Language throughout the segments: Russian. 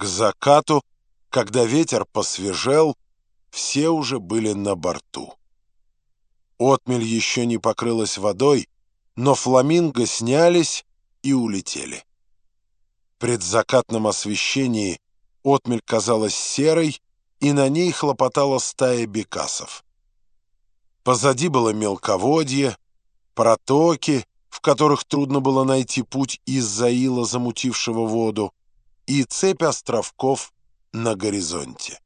К закату, когда ветер посвежел, все уже были на борту. Отмель еще не покрылась водой, но фламинго снялись и улетели. При предзакатном освещении отмель казалась серой, и на ней хлопотала стая бекасов. Позади было мелководье, протоки, в которых трудно было найти путь из-за ила, замутившего воду, и цепь островков на горизонте.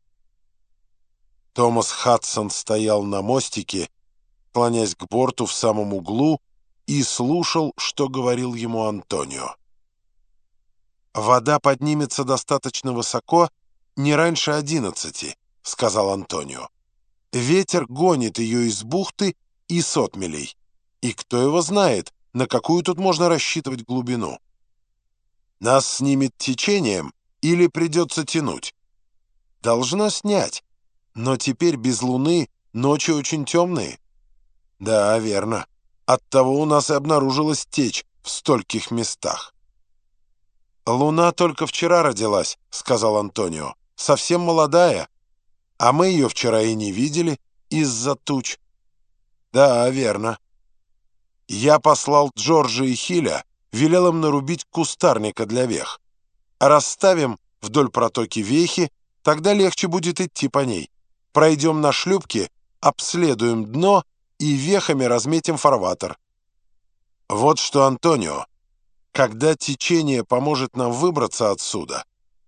Томас Хадсон стоял на мостике, клонясь к борту в самом углу, и слушал, что говорил ему Антонио. «Вода поднимется достаточно высоко, не раньше одиннадцати», — сказал Антонио. «Ветер гонит ее из бухты и сотмелей, и кто его знает, на какую тут можно рассчитывать глубину. Нас снимет течением или придется тянуть? Должно снять, но теперь без луны ночи очень темные. Да, верно. Оттого у нас и обнаружилась течь в стольких местах. «Луна только вчера родилась», — сказал Антонио. «Совсем молодая. А мы ее вчера и не видели из-за туч». «Да, верно. Я послал Джорджа и Хиля, велел им нарубить кустарника для вех. Расставим вдоль протоки вехи, тогда легче будет идти по ней. Пройдем на шлюпке, обследуем дно и вехами разметим фарватер. Вот что, Антонио, когда течение поможет нам выбраться отсюда,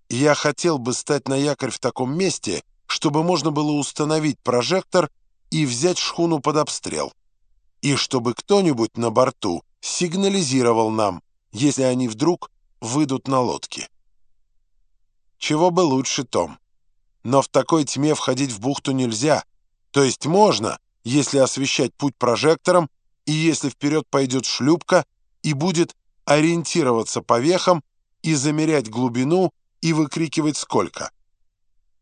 я хотел бы стать на якорь в таком месте, чтобы можно было установить прожектор и взять шхуну под обстрел и чтобы кто-нибудь на борту сигнализировал нам, если они вдруг выйдут на лодке. Чего бы лучше, Том. Но в такой тьме входить в бухту нельзя. То есть можно, если освещать путь прожектором, и если вперед пойдет шлюпка и будет ориентироваться по вехам и замерять глубину и выкрикивать сколько.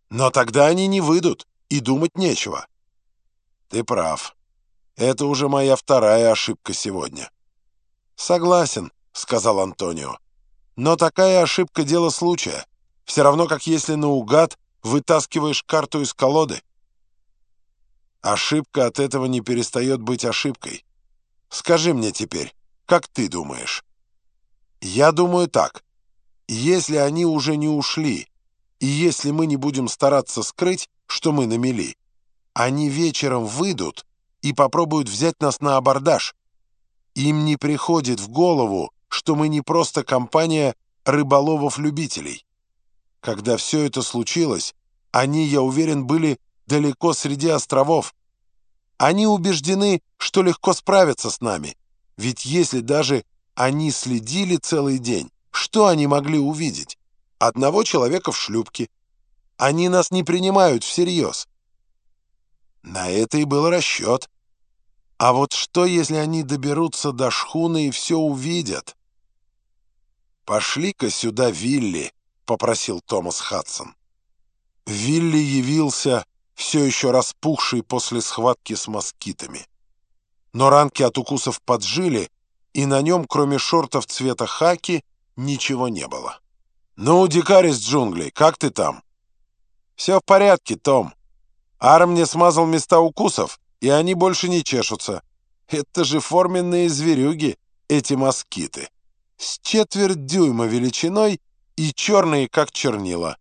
Но тогда они не выйдут, и думать нечего. Ты прав. Это уже моя вторая ошибка сегодня». «Согласен», — сказал Антонио. «Но такая ошибка — дело случая. Все равно, как если наугад вытаскиваешь карту из колоды». Ошибка от этого не перестает быть ошибкой. Скажи мне теперь, как ты думаешь? Я думаю так. Если они уже не ушли, и если мы не будем стараться скрыть, что мы на мели, они вечером выйдут и попробуют взять нас на абордаж. Им не приходит в голову, что мы не просто компания рыболовов-любителей. Когда все это случилось, они, я уверен, были далеко среди островов. Они убеждены, что легко справятся с нами. Ведь если даже они следили целый день, что они могли увидеть? Одного человека в шлюпке. Они нас не принимают всерьез. На это и был расчет. А вот что, если они доберутся до шхуны и все увидят? «Пошли-ка сюда, Вилли», — попросил Томас Хадсон. Вилли явился, все еще распухший после схватки с москитами. Но ранки от укусов поджили, и на нем, кроме шортов цвета хаки, ничего не было. «Ну, дикарь из джунглей, как ты там?» «Все в порядке, Том. Ар мне смазал места укусов, и они больше не чешутся. Это же форменные зверюги, эти москиты. С четверть дюйма величиной и черные, как чернила.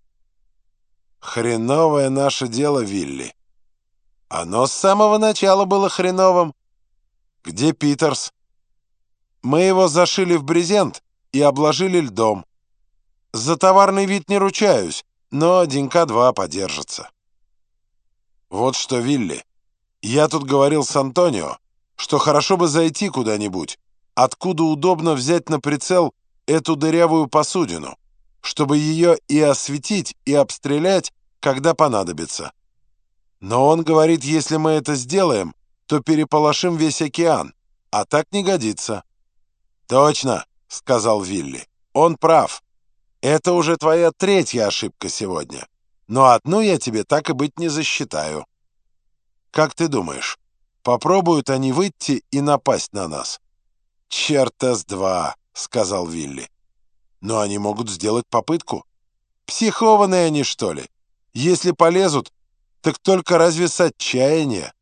Хреновое наше дело, Вилли. Оно с самого начала было хреновым. Где Питерс? Мы его зашили в брезент и обложили льдом. За товарный вид не ручаюсь, но денька-два подержится. Вот что, Вилли, я тут говорил с Антонио, что хорошо бы зайти куда-нибудь, откуда удобно взять на прицел эту дырявую посудину, чтобы ее и осветить, и обстрелять, когда понадобится. Но он говорит, если мы это сделаем, то переполошим весь океан, а так не годится. «Точно», — сказал Вилли, — «он прав. Это уже твоя третья ошибка сегодня, но одну я тебе так и быть не засчитаю». Как ты думаешь, попробуют они выйти и напасть на нас? Черт с два, сказал Вилли. Но они могут сделать попытку. Психованные они, что ли? Если полезут, так только разве с отчаяния.